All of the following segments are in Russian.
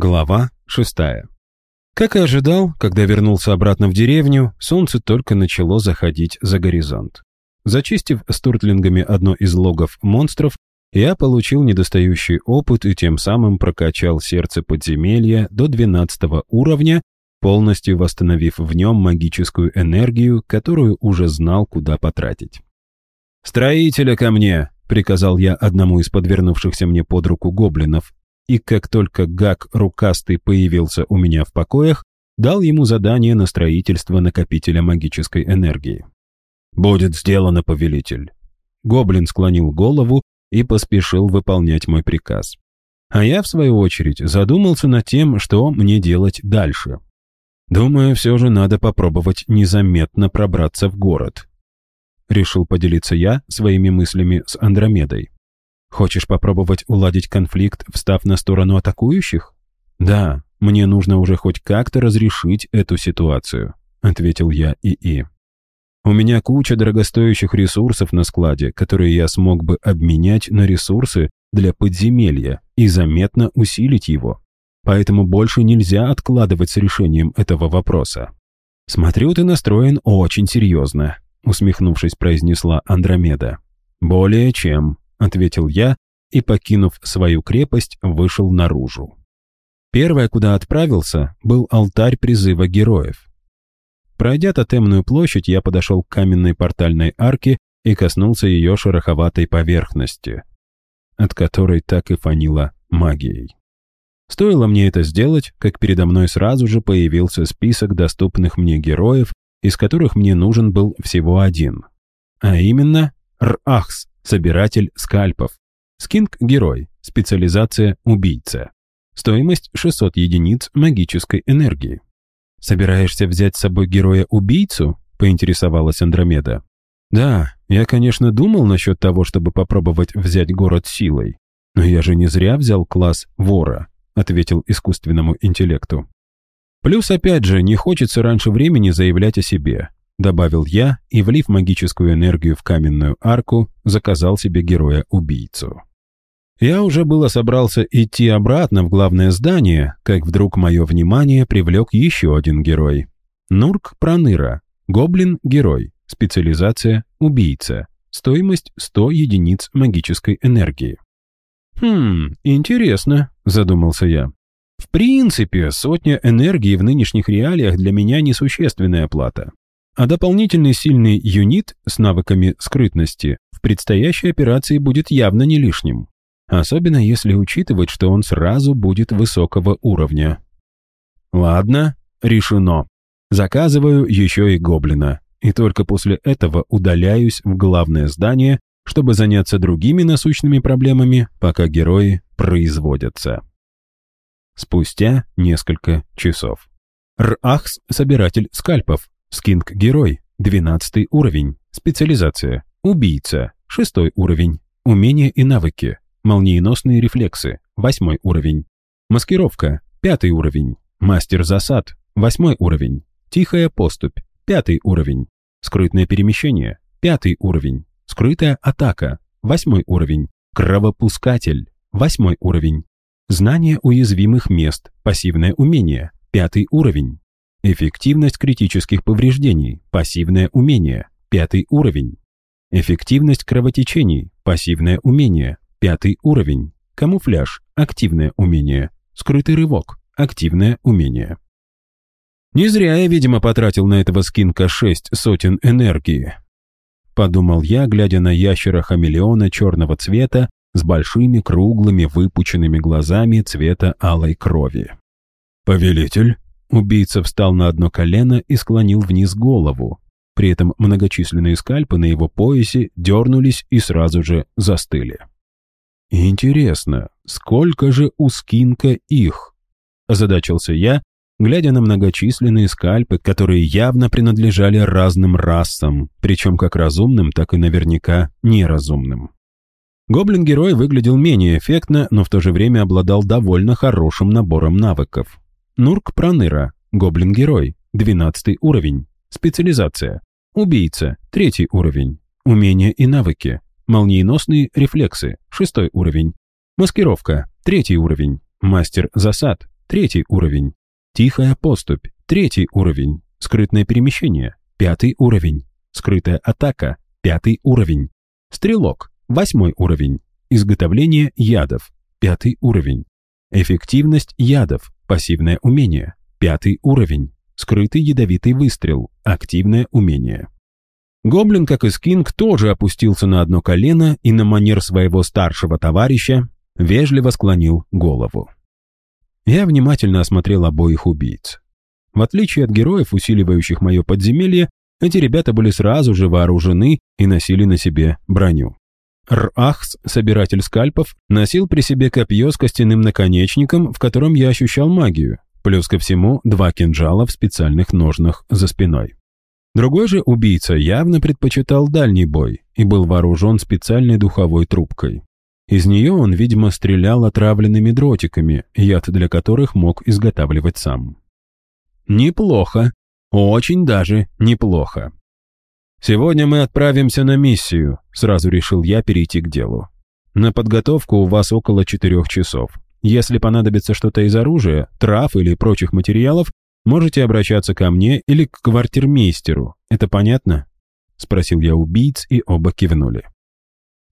Глава шестая. Как и ожидал, когда вернулся обратно в деревню, солнце только начало заходить за горизонт. Зачистив стуртлингами одно из логов монстров, я получил недостающий опыт и тем самым прокачал сердце подземелья до 12 уровня, полностью восстановив в нем магическую энергию, которую уже знал, куда потратить. «Строителя ко мне!» — приказал я одному из подвернувшихся мне под руку гоблинов, и как только Гак рукастый появился у меня в покоях, дал ему задание на строительство накопителя магической энергии. «Будет сделано, повелитель». Гоблин склонил голову и поспешил выполнять мой приказ. А я, в свою очередь, задумался над тем, что мне делать дальше. Думаю, все же надо попробовать незаметно пробраться в город. Решил поделиться я своими мыслями с Андромедой. Хочешь попробовать уладить конфликт, встав на сторону атакующих? Да, мне нужно уже хоть как-то разрешить эту ситуацию, ответил я ИИ. У меня куча дорогостоящих ресурсов на складе, которые я смог бы обменять на ресурсы для подземелья и заметно усилить его. Поэтому больше нельзя откладывать с решением этого вопроса. «Смотрю, ты настроен очень серьезно», усмехнувшись, произнесла Андромеда. «Более чем», — ответил я и, покинув свою крепость, вышел наружу. Первое, куда отправился, был алтарь призыва героев. Пройдя тотемную площадь, я подошел к каменной портальной арке и коснулся ее шероховатой поверхности, от которой так и фанило магией. Стоило мне это сделать, как передо мной сразу же появился список доступных мне героев, из которых мне нужен был всего один. А именно Рахс, собиратель скальпов. Скинг-герой, специализация убийца. Стоимость 600 единиц магической энергии. «Собираешься взять с собой героя-убийцу?» – поинтересовалась Андромеда. «Да, я, конечно, думал насчет того, чтобы попробовать взять город силой. Но я же не зря взял класс вора», – ответил искусственному интеллекту. «Плюс, опять же, не хочется раньше времени заявлять о себе добавил я и, влив магическую энергию в каменную арку, заказал себе героя-убийцу. Я уже было собрался идти обратно в главное здание, как вдруг мое внимание привлек еще один герой. Нурк Проныра, гоблин-герой, специализация убийца, стоимость 100 единиц магической энергии. «Хм, интересно», — задумался я. «В принципе, сотня энергии в нынешних реалиях для меня несущественная плата. А дополнительный сильный юнит с навыками скрытности в предстоящей операции будет явно не лишним. Особенно если учитывать, что он сразу будет высокого уровня. Ладно, решено. Заказываю еще и гоблина. И только после этого удаляюсь в главное здание, чтобы заняться другими насущными проблемами, пока герои производятся. Спустя несколько часов. Рахс – собиратель скальпов, Скинг-герой, 12 уровень. Специализация. Убийца, 6 уровень. Умения и навыки. Молниеносные рефлексы, 8 уровень. Маскировка, 5 уровень. Мастер засад, 8 уровень. Тихая поступь, 5 уровень. Скрытное перемещение, 5 уровень. Скрытая атака, 8 уровень. Кровопускатель, 8 уровень. Знание уязвимых мест, пассивное умение, 5 уровень. Эффективность критических повреждений, пассивное умение, пятый уровень. Эффективность кровотечений, пассивное умение, пятый уровень. Камуфляж, активное умение. Скрытый рывок, активное умение. Не зря я, видимо, потратил на этого скинка шесть сотен энергии. Подумал я, глядя на ящера-хамелеона черного цвета с большими круглыми выпученными глазами цвета алой крови. «Повелитель?» Убийца встал на одно колено и склонил вниз голову. При этом многочисленные скальпы на его поясе дернулись и сразу же застыли. «Интересно, сколько же у Скинка их?» Озадачился я, глядя на многочисленные скальпы, которые явно принадлежали разным расам, причем как разумным, так и наверняка неразумным. Гоблин-герой выглядел менее эффектно, но в то же время обладал довольно хорошим набором навыков. Нурк Проныра, гоблин-герой, 12 уровень. Специализация. Убийца, 3 уровень. Умения и навыки. Молниеносные рефлексы, 6 уровень. Маскировка, 3 уровень. Мастер засад, третий уровень. Тихая поступь, третий уровень. Скрытное перемещение, пятый уровень. Скрытая атака, пятый уровень. Стрелок, восьмой уровень. Изготовление ядов, пятый уровень. Эффективность ядов, пассивное умение, пятый уровень. Скрытый ядовитый выстрел, активное умение. Гоблин, как и Скинг, тоже опустился на одно колено и на манер своего старшего товарища вежливо склонил голову. Я внимательно осмотрел обоих убийц. В отличие от героев, усиливающих мое подземелье, эти ребята были сразу же вооружены и носили на себе броню. Рахс, собиратель скальпов, носил при себе копье с костяным наконечником, в котором я ощущал магию, плюс ко всему два кинжала в специальных ножнах за спиной. Другой же убийца явно предпочитал дальний бой и был вооружен специальной духовой трубкой. Из нее он, видимо, стрелял отравленными дротиками, яд для которых мог изготавливать сам. Неплохо. Очень даже неплохо. «Сегодня мы отправимся на миссию», — сразу решил я перейти к делу. «На подготовку у вас около четырех часов. Если понадобится что-то из оружия, трав или прочих материалов, можете обращаться ко мне или к квартирмейстеру. Это понятно?» — спросил я убийц, и оба кивнули.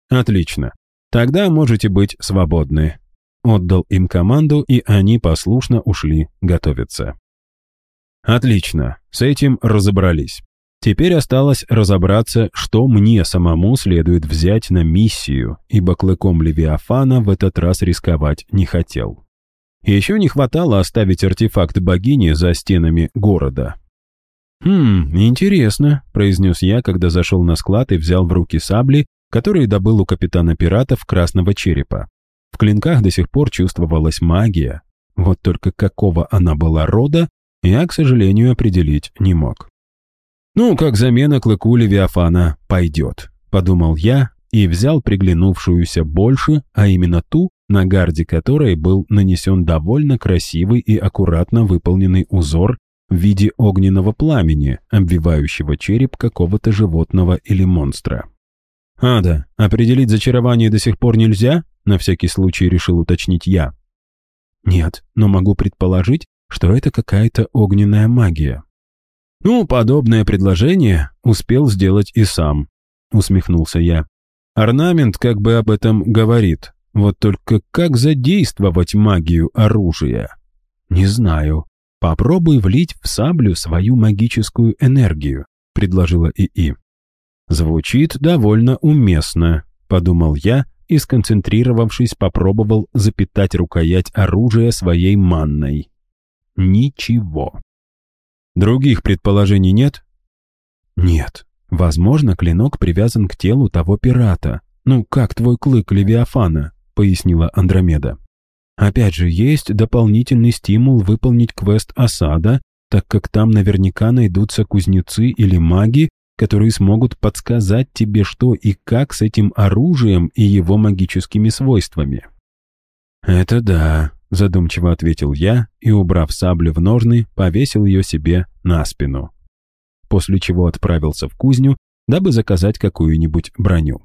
«Отлично. Тогда можете быть свободны». Отдал им команду, и они послушно ушли готовиться. Отлично, с этим разобрались. Теперь осталось разобраться, что мне самому следует взять на миссию, ибо клыком Левиафана в этот раз рисковать не хотел. Еще не хватало оставить артефакт богини за стенами города. «Хм, интересно», — произнес я, когда зашел на склад и взял в руки сабли, которые добыл у капитана пиратов Красного Черепа. В клинках до сих пор чувствовалась магия. Вот только какого она была рода, я, к сожалению, определить не мог. «Ну, как замена клыку Левиафана пойдет», — подумал я и взял приглянувшуюся больше, а именно ту, на гарде которой был нанесен довольно красивый и аккуратно выполненный узор в виде огненного пламени, обвивающего череп какого-то животного или монстра. «Ада, определить зачарование до сих пор нельзя?» — на всякий случай решил уточнить я. «Нет, но могу предположить, что это какая-то огненная магия. «Ну, подобное предложение успел сделать и сам», — усмехнулся я. «Орнамент как бы об этом говорит. Вот только как задействовать магию оружия?» «Не знаю. Попробуй влить в саблю свою магическую энергию», — предложила ИИ. «Звучит довольно уместно», — подумал я и, сконцентрировавшись, попробовал запитать рукоять оружия своей манной. Ничего. Других предположений нет? Нет. Возможно, клинок привязан к телу того пирата. Ну, как твой клык Левиафана, пояснила Андромеда. Опять же, есть дополнительный стимул выполнить квест осада, так как там наверняка найдутся кузнецы или маги, которые смогут подсказать тебе, что и как с этим оружием и его магическими свойствами. «Это да», — задумчиво ответил я и, убрав саблю в ножны, повесил ее себе на спину. После чего отправился в кузню, дабы заказать какую-нибудь броню.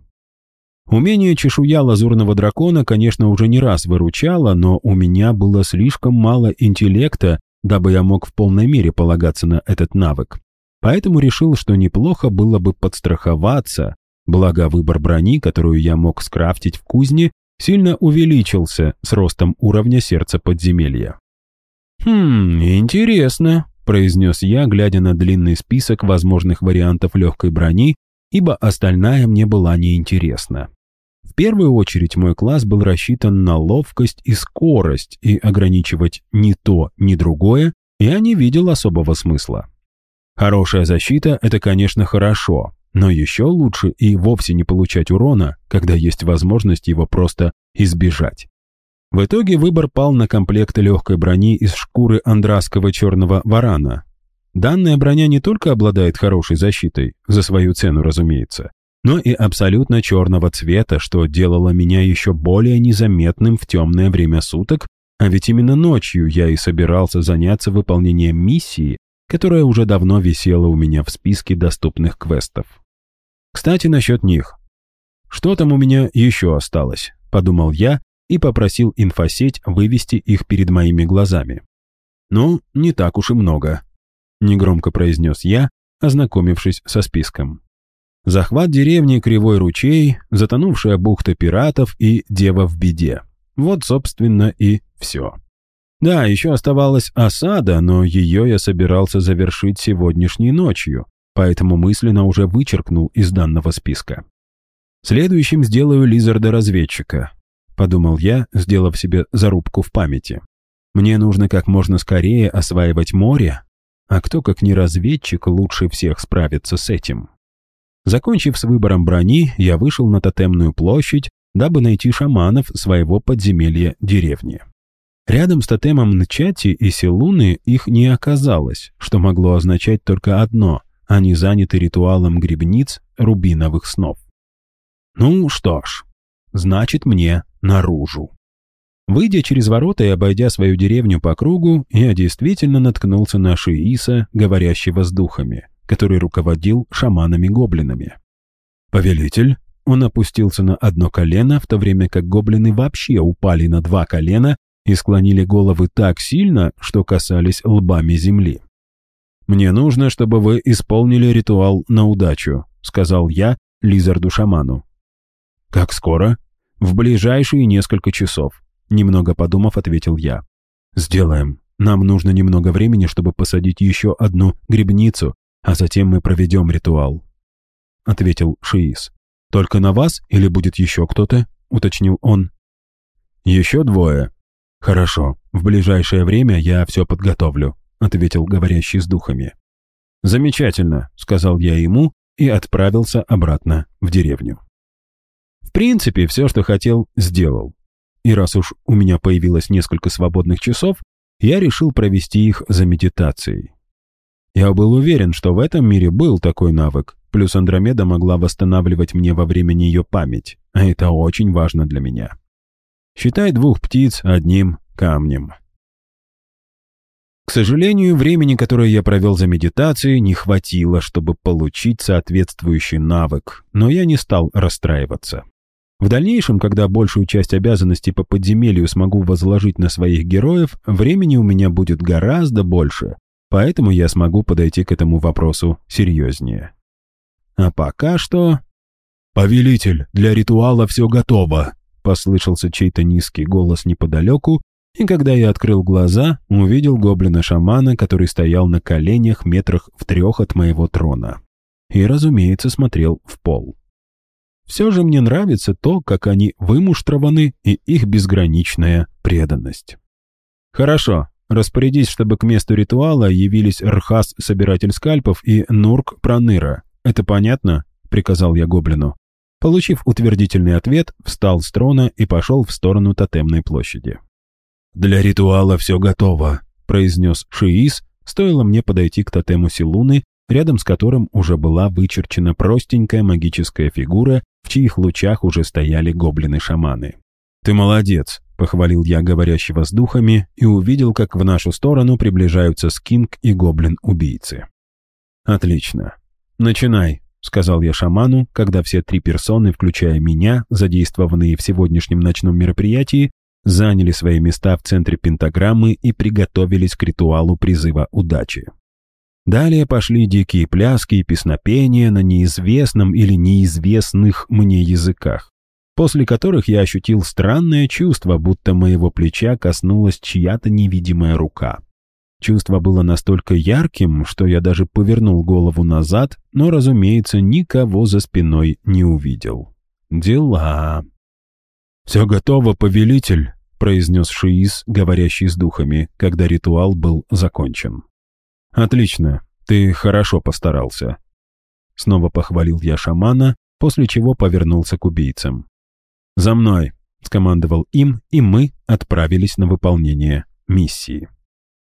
Умение чешуя лазурного дракона, конечно, уже не раз выручало, но у меня было слишком мало интеллекта, дабы я мог в полной мере полагаться на этот навык. Поэтому решил, что неплохо было бы подстраховаться, благо выбор брони, которую я мог скрафтить в кузне, сильно увеличился с ростом уровня сердца подземелья. «Хм, интересно», — произнес я, глядя на длинный список возможных вариантов легкой брони, ибо остальная мне была неинтересна. В первую очередь мой класс был рассчитан на ловкость и скорость, и ограничивать ни то, ни другое я не видел особого смысла. Хорошая защита — это, конечно, хорошо, но еще лучше и вовсе не получать урона, когда есть возможность его просто избежать. В итоге выбор пал на комплект легкой брони из шкуры андрасского черного варана. Данная броня не только обладает хорошей защитой, за свою цену, разумеется, но и абсолютно черного цвета, что делало меня еще более незаметным в темное время суток, а ведь именно ночью я и собирался заняться выполнением миссии, которая уже давно висела у меня в списке доступных квестов. Кстати, насчет них. Что там у меня еще осталось? Подумал я и попросил инфосеть вывести их перед моими глазами. «Ну, не так уж и много», — негромко произнес я, ознакомившись со списком. Захват деревни Кривой ручей, затонувшая бухта пиратов и Дева в беде. Вот, собственно, и все. Да, еще оставалась осада, но ее я собирался завершить сегодняшней ночью, поэтому мысленно уже вычеркнул из данного списка. Следующим сделаю Лизарда-разведчика, подумал я, сделав себе зарубку в памяти. Мне нужно как можно скорее осваивать море, а кто, как не разведчик, лучше всех справится с этим. Закончив с выбором брони, я вышел на тотемную площадь, дабы найти шаманов своего подземелья деревни. Рядом с тотемом Нчати и Силуны их не оказалось, что могло означать только одно – они заняты ритуалом грибниц рубиновых снов. Ну что ж, значит мне наружу. Выйдя через ворота и обойдя свою деревню по кругу, я действительно наткнулся на Шииса, говорящего с духами который руководил шаманами-гоблинами. «Повелитель!» Он опустился на одно колено, в то время как гоблины вообще упали на два колена и склонили головы так сильно, что касались лбами земли. «Мне нужно, чтобы вы исполнили ритуал на удачу», — сказал я Лизарду-шаману. «Как скоро?» «В ближайшие несколько часов», — немного подумав, ответил я. «Сделаем. Нам нужно немного времени, чтобы посадить еще одну грибницу, а затем мы проведем ритуал», — ответил Шиис. «Только на вас или будет еще кто-то?» — уточнил он. «Еще двое». «Хорошо, в ближайшее время я все подготовлю», — ответил говорящий с духами. «Замечательно», — сказал я ему и отправился обратно в деревню. В принципе, все, что хотел, сделал. И раз уж у меня появилось несколько свободных часов, я решил провести их за медитацией. Я был уверен, что в этом мире был такой навык, плюс Андромеда могла восстанавливать мне во время нее память, а это очень важно для меня. Считай двух птиц одним камнем. К сожалению, времени, которое я провел за медитацией, не хватило, чтобы получить соответствующий навык, но я не стал расстраиваться. В дальнейшем, когда большую часть обязанностей по подземелью смогу возложить на своих героев, времени у меня будет гораздо больше, Поэтому я смогу подойти к этому вопросу серьезнее. А пока что... «Повелитель, для ритуала все готово», — послышался чей-то низкий голос неподалеку, и когда я открыл глаза, увидел гоблина-шамана, который стоял на коленях метрах в трех от моего трона. И, разумеется, смотрел в пол. Все же мне нравится то, как они вымуштрованы и их безграничная преданность. «Хорошо, Распорядись, чтобы к месту ритуала явились Рхас, собиратель скальпов, и Нурк Проныра. Это понятно?» — приказал я гоблину. Получив утвердительный ответ, встал с трона и пошел в сторону тотемной площади. «Для ритуала все готово», — произнес Шиис, стоило мне подойти к тотему Силуны, рядом с которым уже была вычерчена простенькая магическая фигура, в чьих лучах уже стояли гоблины-шаманы. «Ты молодец», Похвалил я говорящего с духами и увидел, как в нашу сторону приближаются Скинг и Гоблин-убийцы. «Отлично. Начинай», — сказал я шаману, когда все три персоны, включая меня, задействованные в сегодняшнем ночном мероприятии, заняли свои места в центре пентаграммы и приготовились к ритуалу призыва удачи. Далее пошли дикие пляски и песнопения на неизвестном или неизвестных мне языках после которых я ощутил странное чувство, будто моего плеча коснулась чья-то невидимая рука. Чувство было настолько ярким, что я даже повернул голову назад, но, разумеется, никого за спиной не увидел. Дела. «Все готово, повелитель», — произнес Шиис, говорящий с духами, когда ритуал был закончен. «Отлично, ты хорошо постарался». Снова похвалил я шамана, после чего повернулся к убийцам. «За мной!» — скомандовал им, и мы отправились на выполнение миссии.